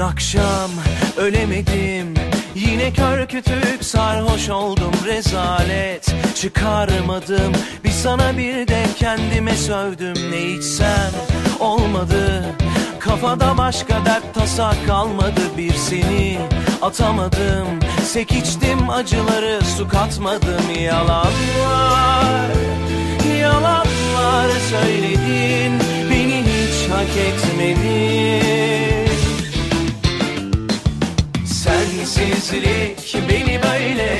akşam ölemedim. Yine kör kütük sarhoş oldum. Rezalet Çıkarmadım. Bir sana bir de kendime sövdüm. Ne içsem olmadı. Kafada başka dert tasa kalmadı. Bir seni atamadım. Sek içtim acıları su katmadım. Yalanlar Yalanlar söyledin beni hiç hak etmedin beni böyle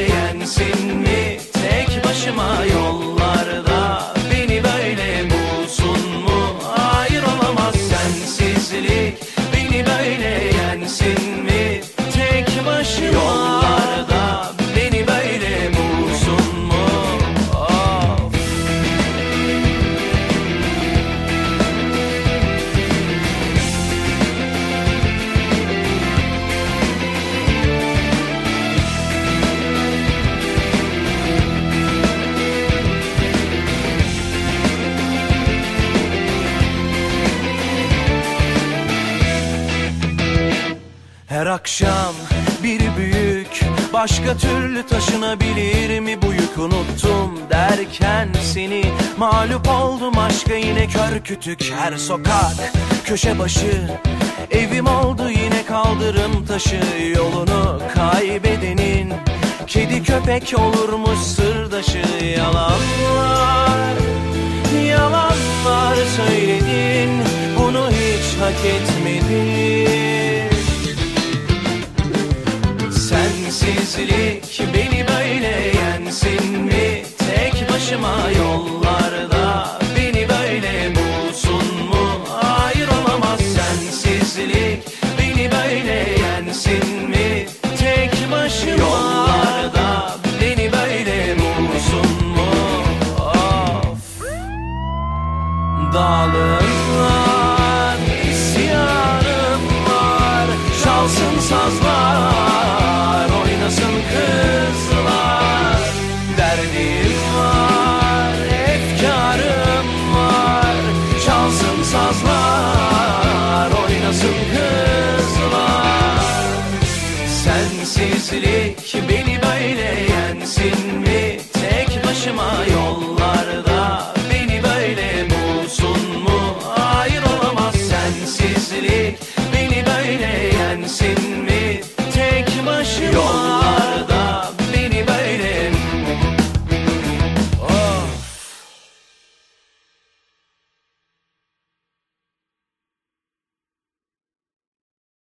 Her akşam bir büyük Başka türlü taşınabilir mi bu yük unuttum derken seni Mağlup oldum aşka yine kör kütük her sokak. Köşe başı evim oldu yine kaldırım taşı Yolunu kaybedenin kedi köpek olurmuş sırdaşı. Yalanlar yalanlar söyledin bunu hiç hak etmedin Sensizlik beni böyle yensin mi? Tek başıma yollarda Beni böyle bulsun mu? Hayır olamaz. Sensizlik Beni böyle yensin mi? Tek başıma yollarda Beni böyle bulsun mu? Of. Dağlarımlar, isyanım var. Çalsın sazlar,